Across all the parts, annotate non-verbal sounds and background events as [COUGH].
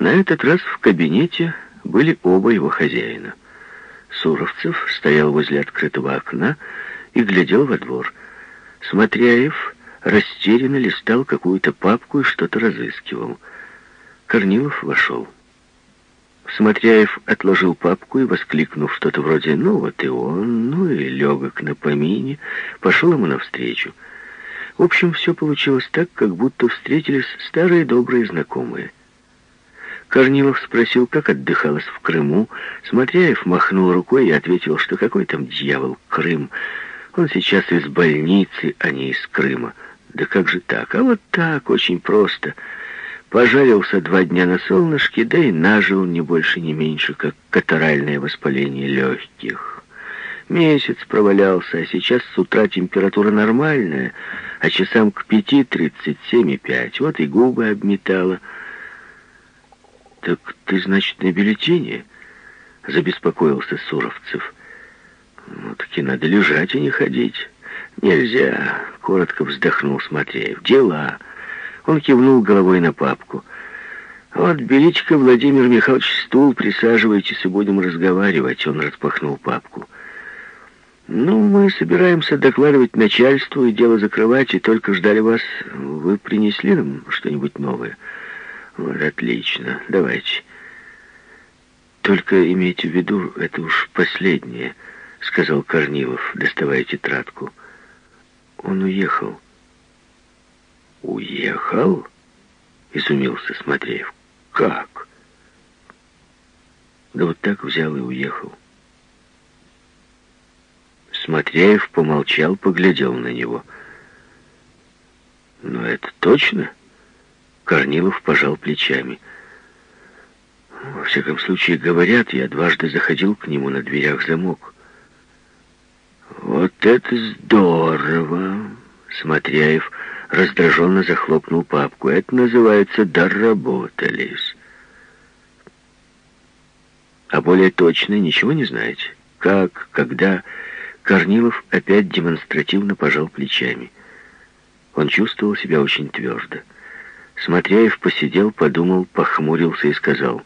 На этот раз в кабинете были оба его хозяина. Суровцев стоял возле открытого окна и глядел во двор. Смотряев растерянно листал какую-то папку и что-то разыскивал. Корнилов вошел. Смотряев отложил папку и, воскликнув что-то вроде «ну вот и он», ну и легок на помине, пошел ему навстречу. В общем, все получилось так, как будто встретились старые добрые знакомые. Корнилов спросил, как отдыхалось в Крыму. Смотряев махнул рукой и ответил, что какой там дьявол Крым. Он сейчас из больницы, а не из Крыма. Да как же так? А вот так, очень просто. Пожарился два дня на солнышке, да и нажил не больше, не меньше, как катаральное воспаление легких. Месяц провалялся, а сейчас с утра температура нормальная, а часам к пяти тридцать семь и пять. Вот и губы обметала. «Так ты, значит, на бюллетене?» — забеспокоился Суровцев. «Ну, так и надо лежать, и не ходить». «Нельзя», — коротко вздохнул Смотреев. «Дела». Он кивнул головой на папку. «Вот, берите-ка, Владимир Михайлович, стул, присаживайтесь и будем разговаривать». Он распахнул папку. «Ну, мы собираемся докладывать начальству и дело закрывать, и только ждали вас. Вы принесли нам что-нибудь новое?» «Вот, отлично. Давайте». «Только имейте в виду, это уж последнее», — сказал Корнилов, доставая тетрадку. Он уехал. «Уехал?» — изумился Смотреев. «Как?» Да вот так взял и уехал. Смотряев помолчал, поглядел на него. «Но это точно?» Корнилов пожал плечами. «Во всяком случае, говорят, я дважды заходил к нему на дверях замок». «Вот это здорово!» Смотряев раздраженно захлопнул папку. «Это называется «доработались». А более точно ничего не знаете? Как, когда...» Корнилов опять демонстративно пожал плечами. Он чувствовал себя очень твердо. Смотряев посидел, подумал, похмурился и сказал,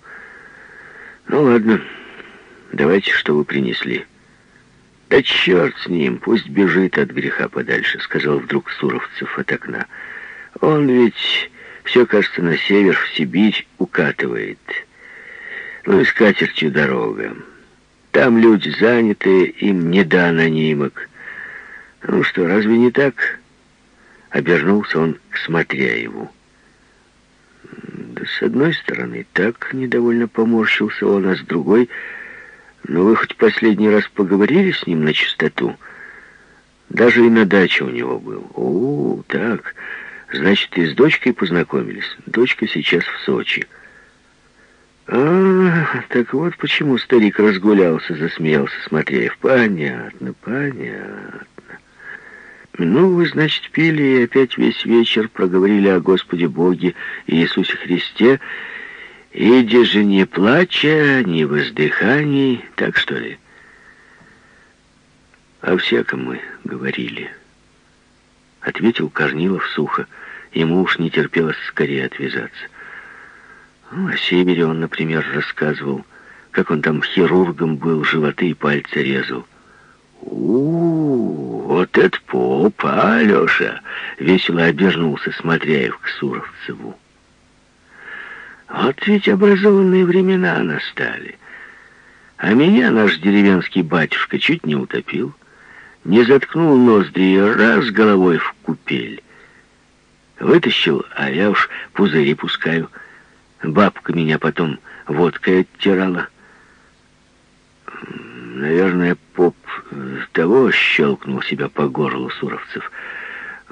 «Ну ладно, давайте, что вы принесли». «Да черт с ним, пусть бежит от греха подальше», — сказал вдруг Суровцев от окна. «Он ведь все, кажется, на север, в Сибирь укатывает. Ну и с катертью дорога. Там люди заняты, им не до анонимок. Ну что, разве не так?» Обернулся он к Смотряеву. С одной стороны, так недовольно поморщился он, а с другой — но вы хоть последний раз поговорили с ним на чистоту? Даже и на даче у него был. О, так. Значит, и с дочкой познакомились. Дочка сейчас в Сочи. А, так вот почему старик разгулялся, засмеялся Смотряев. Понятно, понятно. Ну, вы, значит, пили и опять весь вечер проговорили о Господе Боге Иисусе Христе, Иди же не плача, не воздыханий, так что ли? О всяком мы говорили. Ответил Корнилов сухо. Ему уж не терпелось скорее отвязаться. Ну, о севере он, например, рассказывал, как он там хирургом был, животы и пальцы резал. У, вот это попа, Алеша!» — весело обернулся Смотряев к Суровцеву. Вот ведь образованные времена настали. А меня наш деревенский батюшка чуть не утопил. Не заткнул ноздри и раз головой в купель. Вытащил, а я уж пузыри пускаю. Бабка меня потом водкой оттирала. Наверное, поп того щелкнул себя по горлу Суровцев —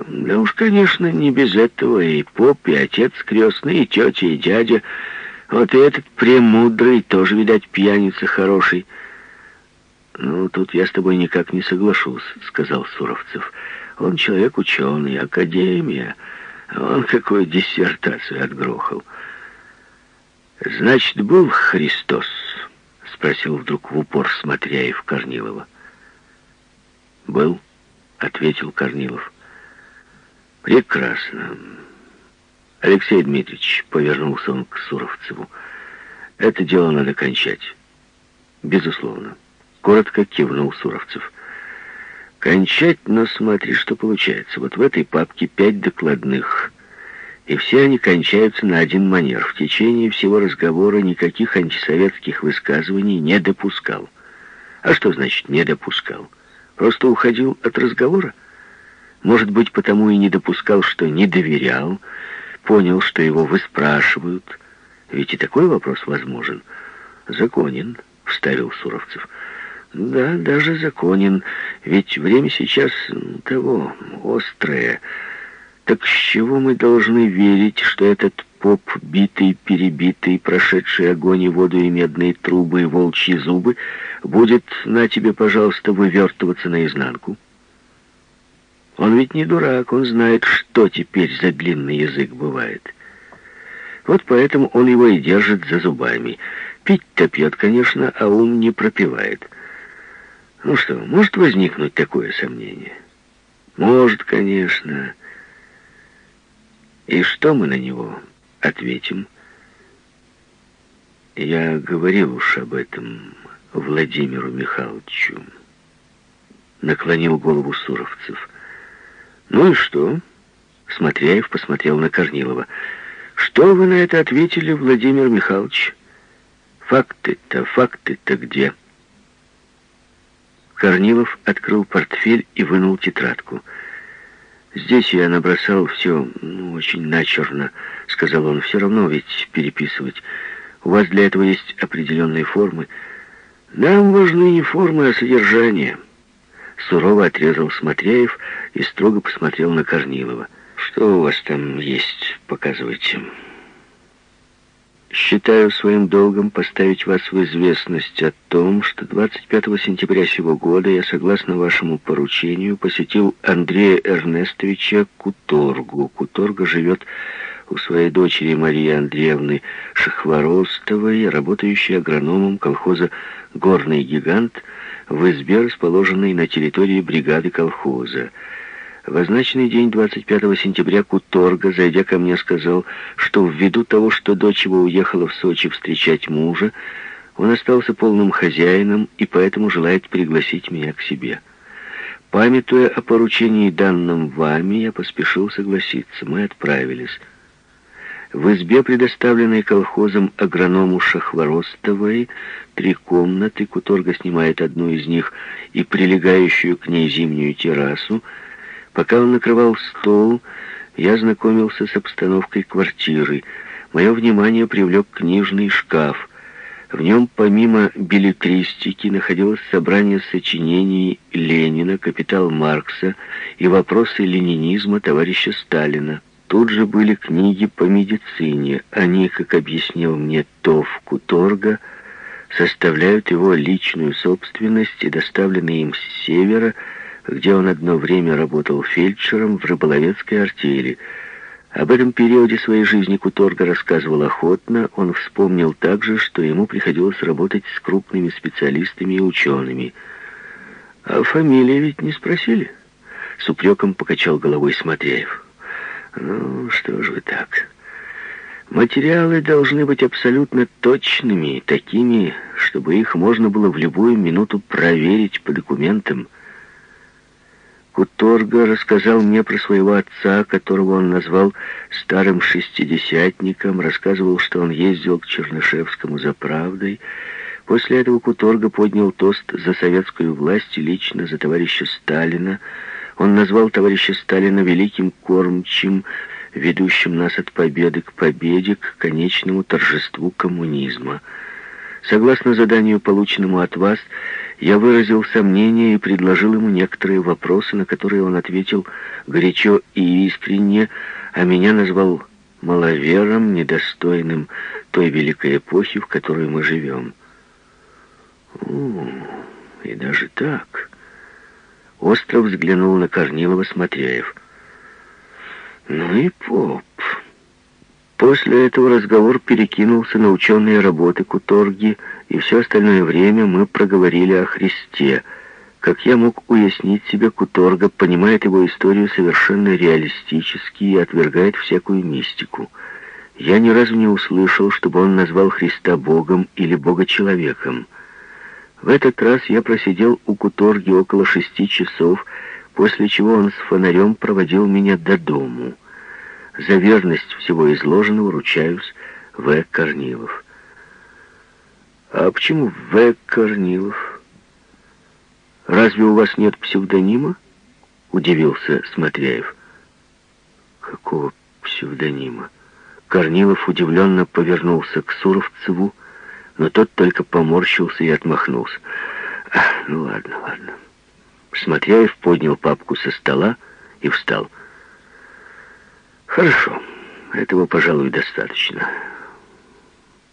да уж, конечно, не без этого. И поп, и отец крестный, и тетя, и дядя. Вот и этот премудрый тоже, видать, пьяница хороший. «Ну, тут я с тобой никак не соглашусь», — сказал Суровцев. «Он человек ученый, академия. Он какую диссертацию отгрохал». «Значит, был Христос?» — спросил вдруг в упор Смотряев Корнилова. «Был», — ответил Корнилов. «Прекрасно. Алексей Дмитриевич», — повернулся он к Суровцеву, — Это дело надо кончать. Безусловно. Коротко кивнул Суровцев. Кончать, но смотри, что получается. Вот в этой папке пять докладных. И все они кончаются на один манер. В течение всего разговора никаких антисоветских высказываний не допускал. А что значит «не допускал»? Просто уходил от разговора? Может быть, потому и не допускал, что не доверял, понял, что его выспрашивают. Ведь и такой вопрос возможен. «Законен», — вставил Суровцев. «Да, даже законен, ведь время сейчас того, острое. Так с чего мы должны верить, что этот поп, битый, перебитый, прошедший огонь и воду и медные трубы и волчьи зубы, будет на тебе, пожалуйста, вывертываться наизнанку?» Он ведь не дурак, он знает, что теперь за длинный язык бывает. Вот поэтому он его и держит за зубами. Пить-то пьет, конечно, а ум не пропивает. Ну что, может возникнуть такое сомнение? Может, конечно. И что мы на него ответим? Я говорил уж об этом Владимиру Михайловичу. Наклонил голову Суровцев. «Ну и что?» Смотряев посмотрел на Корнилова. «Что вы на это ответили, Владимир Михайлович? Факты-то, факты-то где?» Корнилов открыл портфель и вынул тетрадку. «Здесь я набросал все, ну, очень начерно», — сказал он. «Все равно ведь переписывать. У вас для этого есть определенные формы. Нам важны не формы, а содержание». Сурово отрезал Смотряев и строго посмотрел на Корнилова. «Что у вас там есть? Показывайте». «Считаю своим долгом поставить вас в известность о том, что 25 сентября сего года я, согласно вашему поручению, посетил Андрея Эрнестовича Куторгу. Куторга живет у своей дочери Марии Андреевны Шахворостовой, работающей агрономом колхоза «Горный гигант», в избе, расположенной на территории бригады колхоза. В означенный день 25 сентября Куторга, зайдя ко мне, сказал, что ввиду того, что дочь его уехала в Сочи встречать мужа, он остался полным хозяином и поэтому желает пригласить меня к себе. Памятуя о поручении данном вами, я поспешил согласиться. Мы отправились. В избе, предоставленной колхозом агроному Шахворостовой, три комнаты, Куторга снимает одну из них и прилегающую к ней зимнюю террасу. Пока он накрывал стол, я знакомился с обстановкой квартиры. Мое внимание привлек книжный шкаф. В нем помимо билетристики находилось собрание сочинений Ленина, «Капитал Маркса» и «Вопросы ленинизма» товарища Сталина. Тут же были книги по медицине. Они, как объяснил мне Тов Куторга, составляют его личную собственность и доставлены им с севера, где он одно время работал фельдшером в рыболовецкой артели. Об этом периоде своей жизни Куторга рассказывал охотно. Он вспомнил также, что ему приходилось работать с крупными специалистами и учеными. «А фамилии ведь не спросили?» С упреком покачал головой Смотряев. Ну, что же вы так? Материалы должны быть абсолютно точными, такими, чтобы их можно было в любую минуту проверить по документам. Куторга рассказал мне про своего отца, которого он назвал старым шестидесятником, рассказывал, что он ездил к Чернышевскому за правдой. После этого Куторга поднял тост за советскую власть и лично за товарища Сталина, он назвал товарища Сталина великим кормчим, ведущим нас от победы к победе, к конечному торжеству коммунизма. Согласно заданию, полученному от вас, я выразил сомнения и предложил ему некоторые вопросы, на которые он ответил горячо и искренне, а меня назвал маловером, недостойным той великой эпохи, в которой мы живем. О, и даже так... Остро взглянул на Корнилова Смотряев. Ну и поп. После этого разговор перекинулся на ученые работы Куторги, и все остальное время мы проговорили о Христе. Как я мог уяснить себе, Куторга понимает его историю совершенно реалистически и отвергает всякую мистику. Я ни разу не услышал, чтобы он назвал Христа Богом или Бога-человеком. В этот раз я просидел у Куторги около шести часов, после чего он с фонарем проводил меня до дому. За верность всего изложенного ручаюсь В. Корнилов. А почему В. Корнилов? Разве у вас нет псевдонима? Удивился Смотряев. Какого псевдонима? Корнилов удивленно повернулся к Суровцеву, но тот только поморщился и отмахнулся. ну ладно, ладно. Смотряев поднял папку со стола и встал. Хорошо, этого, пожалуй, достаточно.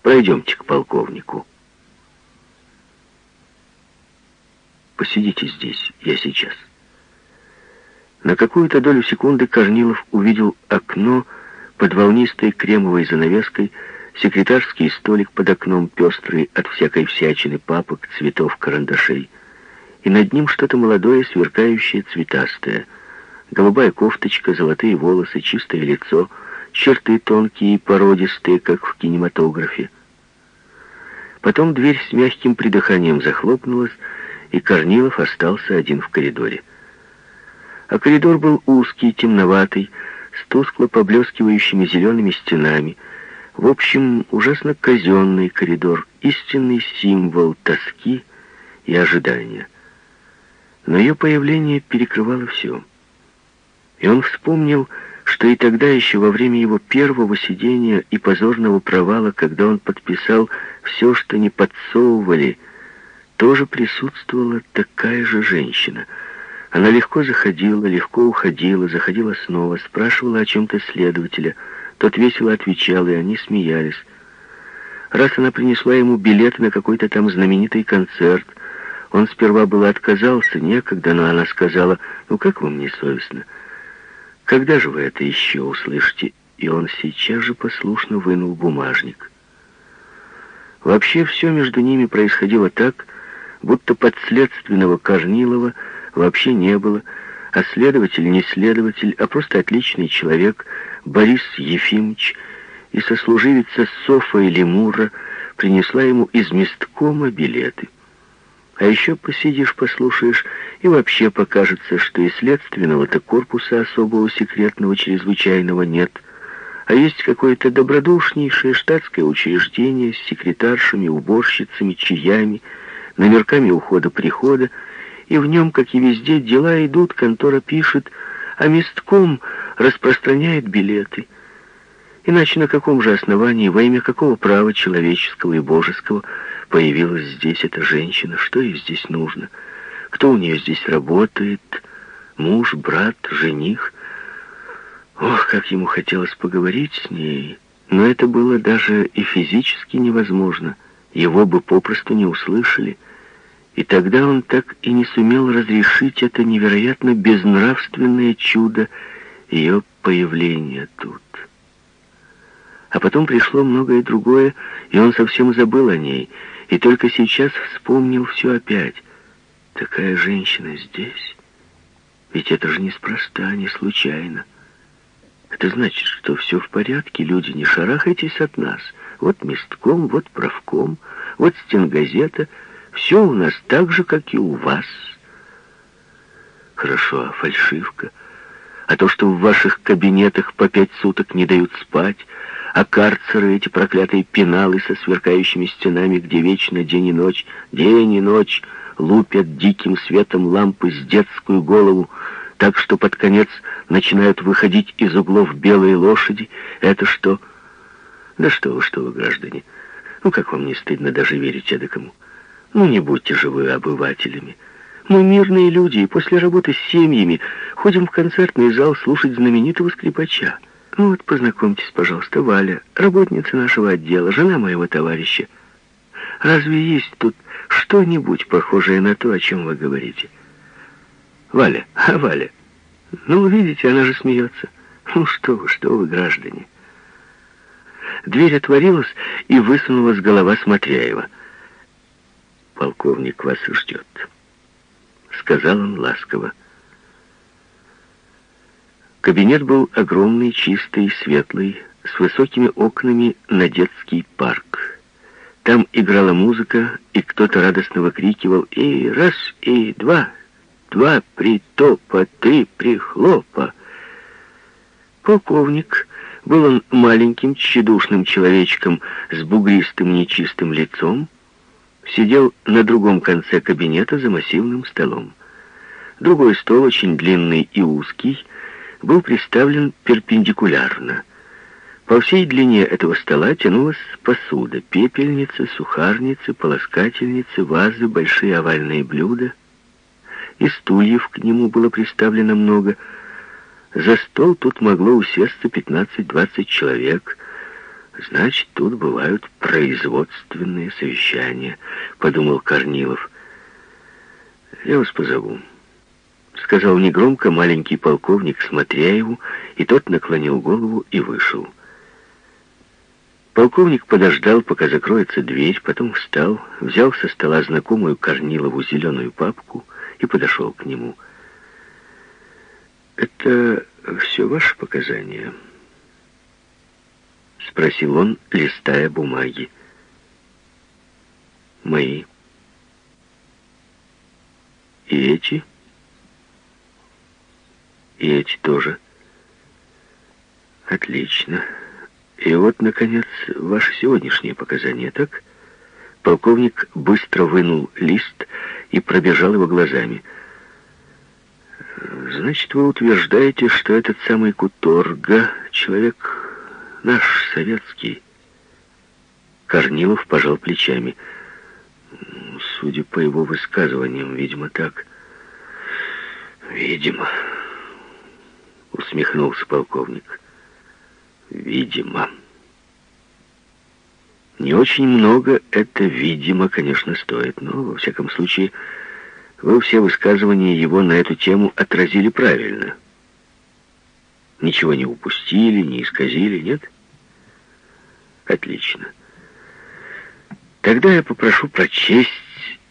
Пройдемте к полковнику. Посидите здесь, я сейчас. На какую-то долю секунды Корнилов увидел окно под волнистой кремовой занавеской, секретарский столик под окном, пестрый от всякой всячины папок, цветов, карандашей. И над ним что-то молодое, сверкающее, цветастое. Голубая кофточка, золотые волосы, чистое лицо, черты тонкие и породистые, как в кинематографе. Потом дверь с мягким придыханием захлопнулась, и Корнилов остался один в коридоре. А коридор был узкий, темноватый, с тускло поблескивающими зелеными стенами. В общем, ужасно казенный коридор, истинный символ тоски и ожидания. Но ее появление перекрывало все. И он вспомнил, что и тогда еще во время его первого сидения и позорного провала, когда он подписал все, что не подсовывали, тоже присутствовала такая же женщина. Она легко заходила, легко уходила, заходила снова, спрашивала о чем-то следователя. Тот весело отвечал, и они смеялись. Раз она принесла ему билет на какой-то там знаменитый концерт, он сперва было отказался, некогда, но она сказала, «Ну как вам не совестно? Когда же вы это еще услышите?» И он сейчас же послушно вынул бумажник. Вообще все между ними происходило так, будто подследственного Корнилова вообще не было, а следователь не следователь, а просто отличный человек Борис Ефимович и сослуживица Софа Лемура принесла ему из месткома билеты. А еще посидишь, послушаешь, и вообще покажется, что и следственного-то корпуса особого секретного чрезвычайного нет, а есть какое-то добродушнейшее штатское учреждение с секретаршами, уборщицами, чаями, номерками ухода-прихода, и в нем, как и везде, дела идут, контора пишет, а местком распространяет билеты. Иначе на каком же основании, во имя какого права человеческого и божеского появилась здесь эта женщина, что ей здесь нужно, кто у нее здесь работает, муж, брат, жених. Ох, как ему хотелось поговорить с ней, но это было даже и физически невозможно, его бы попросту не услышали — и тогда он так и не сумел разрешить это невероятно безнравственное чудо ее появления тут. А потом пришло многое другое, и он совсем забыл о ней, и только сейчас вспомнил все опять. Такая женщина здесь. Ведь это же неспроста, не случайно. Это значит, что все в порядке, люди, не шарахайтесь от нас. Вот местком, вот правком, вот стенгазета — все у нас так же, как и у вас. Хорошо, а фальшивка? А то, что в ваших кабинетах по пять суток не дают спать, а карцеры, эти проклятые пеналы со сверкающими стенами, где вечно день и ночь, день и ночь лупят диким светом лампы с детскую голову, так что под конец начинают выходить из углов белые лошади. Это что? Да что вы, что вы, граждане, ну как вам не стыдно даже верить эдакому? Ну, не будьте же вы обывателями. Мы мирные люди, и после работы с семьями ходим в концертный зал слушать знаменитого скрипача. Ну вот, познакомьтесь, пожалуйста, Валя, работница нашего отдела, жена моего товарища. Разве есть тут что-нибудь похожее на то, о чем вы говорите? Валя, [LAUGHS] а Валя? Ну, видите, она же смеется. Ну что вы, что вы, граждане. Дверь отворилась, и высунулась голова Смотряева — полковник вас ждет», — сказал он ласково. Кабинет был огромный, чистый, светлый, с высокими окнами на детский парк. Там играла музыка, и кто-то радостно выкрикивал «И раз, и два, два притопа, три прихлопа». Полковник, был он маленьким, тщедушным человечком с бугристым нечистым лицом, сидел на другом конце кабинета за массивным столом. Другой стол, очень длинный и узкий, был приставлен перпендикулярно. По всей длине этого стола тянулась посуда, пепельницы, сухарницы, полоскательницы, вазы, большие овальные блюда. И стульев к нему было приставлено много. За стол тут могло усесться 15-20 человек. Значит, тут бывают производственные совещания, подумал Корнилов. Я вас позову. Сказал негромко маленький полковник, смотря его, и тот наклонил голову и вышел. Полковник подождал, пока закроется дверь, потом встал, взял со стола знакомую Корнилову зеленую папку и подошел к нему. «Это все ваши показания?» Спросил он, листая бумаги. «Мои». «И эти?» «И эти тоже». «Отлично». И вот, наконец, ваши сегодняшние показания, так? Полковник быстро вынул лист и пробежал его глазами. Значит, вы утверждаете, что этот самый Куторга — человек наш, советский. Корнилов пожал плечами. Судя по его высказываниям, видимо, так. Видимо, усмехнулся полковник. Видимо. Не очень много это, видимо, конечно, стоит, но, во всяком случае, вы все высказывания его на эту тему отразили правильно. Ничего не упустили, не исказили, нет? Отлично. Тогда я попрошу прочесть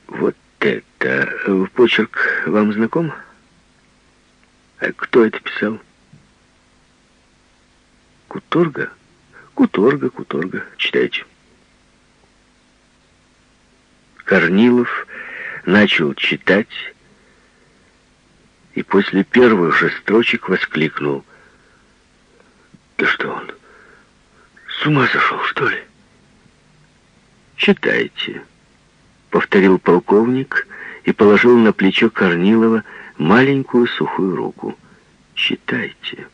вот это. Почерк вам знаком? А кто это писал? Куторга? Куторга, Куторга. Читайте. Корнилов начал читать и после первых же строчек воскликнул. Да что он, с ума сошел, что ли? Читайте, повторил полковник и положил на плечо Корнилова маленькую сухую руку. Читайте.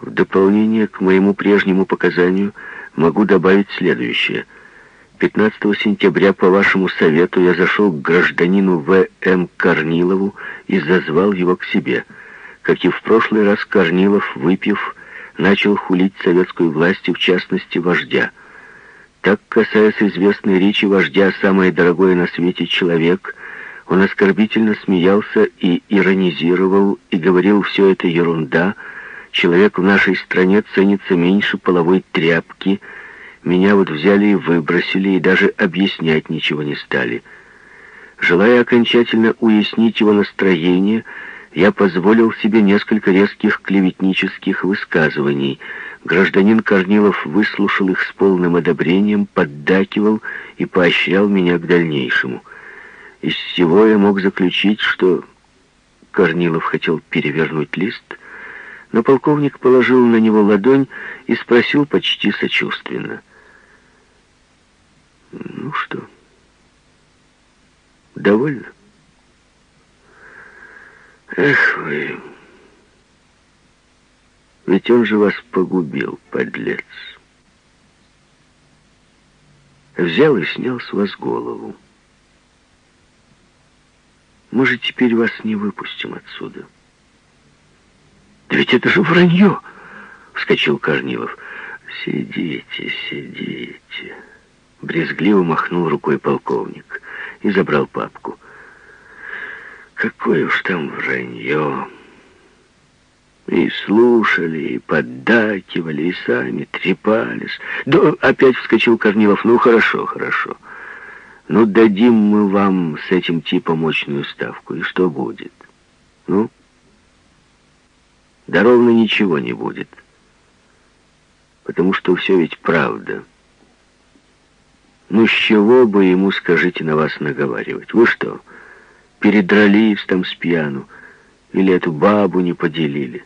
В дополнение к моему прежнему показанию могу добавить следующее. 15 сентября по вашему совету я зашел к гражданину В.М. Корнилову и зазвал его к себе. Как и в прошлый раз Корнилов, выпив, начал хулить советскую власть и, в частности, вождя. Так, касаясь известной речи вождя «Самое дорогое на свете человек», он оскорбительно смеялся и иронизировал, и говорил «все это ерунда», Человек в нашей стране ценится меньше половой тряпки. Меня вот взяли и выбросили, и даже объяснять ничего не стали. Желая окончательно уяснить его настроение, я позволил себе несколько резких клеветнических высказываний. Гражданин Корнилов выслушал их с полным одобрением, поддакивал и поощрял меня к дальнейшему. Из всего я мог заключить, что Корнилов хотел перевернуть лист — но полковник положил на него ладонь и спросил почти сочувственно. «Ну что, довольно?» «Эх вы! Ведь он же вас погубил, подлец!» Взял и снял с вас голову. Мы же теперь вас не выпустим отсюда. «Да ведь это же вранье!» — вскочил Корнилов. «Сидите, сидите!» Брезгливо махнул рукой полковник и забрал папку. «Какое уж там вранье!» И слушали, и поддакивали, и сами трепались. Да, опять вскочил Корнилов. Ну, хорошо, хорошо. Ну, дадим мы вам с этим типом мощную ставку. И что будет? Ну, да ровно ничего не будет. потому что все ведь правда. Ну, с чего бы ему, скажите, на вас наговаривать? Вы что, передрались там с пьяну? Или эту бабу не поделили?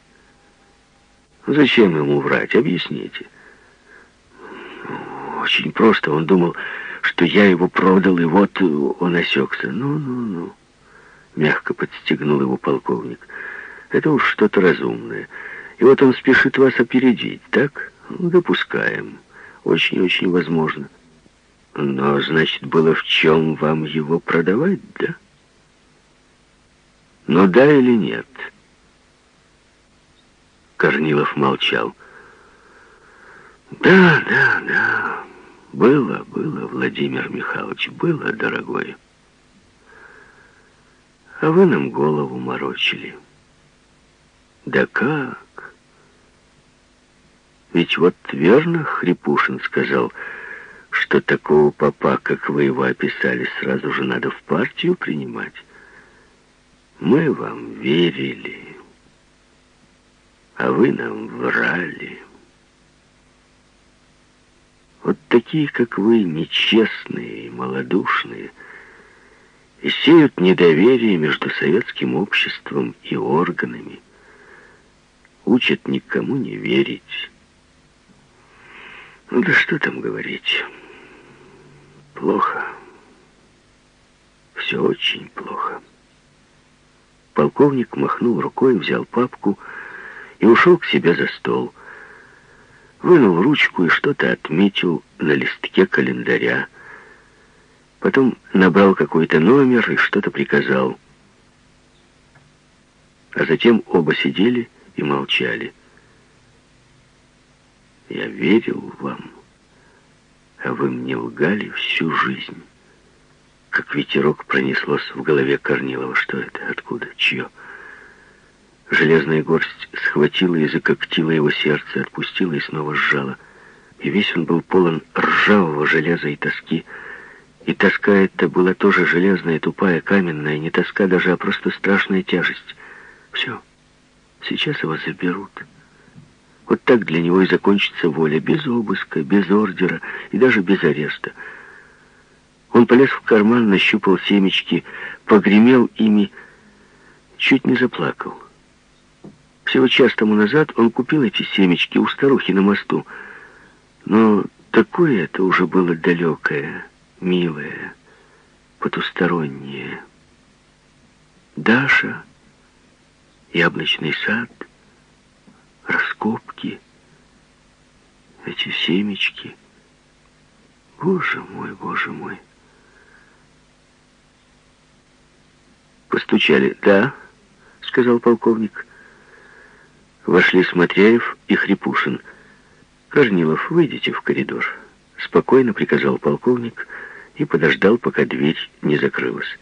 Зачем ему врать? Объясните. Очень просто. Он думал, что я его продал, и вот он осекся. Ну-ну-ну. Мягко подстегнул его полковник. Это уж что-то разумное. И вот он спешит вас опередить, так? Ну, допускаем. Очень-очень возможно. Но, значит, было в чем вам его продавать, да? Ну да или нет? Корнилов молчал. Да, да, да. Было, было, Владимир Михайлович, было, дорогой. А вы нам голову морочили. Да как? Ведь вот верно Хрипушин сказал, что такого папа, как вы его описали, сразу же надо в партию принимать. Мы вам верили, а вы нам врали. Вот такие, как вы, нечестные и малодушные, и сеют недоверие между советским обществом и органами, учат никому не верить. Ну да что там говорить. Плохо. Все очень плохо. Полковник махнул рукой, взял папку и ушел к себе за стол. Вынул ручку и что-то отметил на листке календаря. Потом набрал какой-то номер и что-то приказал. А затем оба сидели и молчали. «Я верил вам, а вы мне лгали всю жизнь». Как ветерок пронеслось в голове Корнилова. Что это? Откуда? Чье? Железная горсть схватила и закоктила его сердце, отпустила и снова сжала. И весь он был полон ржавого железа и тоски. И тоска эта была тоже железная, тупая, каменная, не тоска даже, а просто страшная тяжесть. Все. Сейчас его заберут. Вот так для него и закончится воля, без обыска, без ордера и даже без ареста. Он полез в карман, нащупал семечки, погремел ими, чуть не заплакал. Всего час тому назад он купил эти семечки у старухи на мосту. Но такое это уже было далекое, милое, потустороннее. Даша, яблочный сад, раскопки, эти семечки. Боже мой, боже мой. Постучали. «Да», — сказал полковник. Вошли Смотряев и Хрипушин. «Корнилов, выйдите в коридор», — спокойно приказал полковник и подождал, пока дверь не закрылась.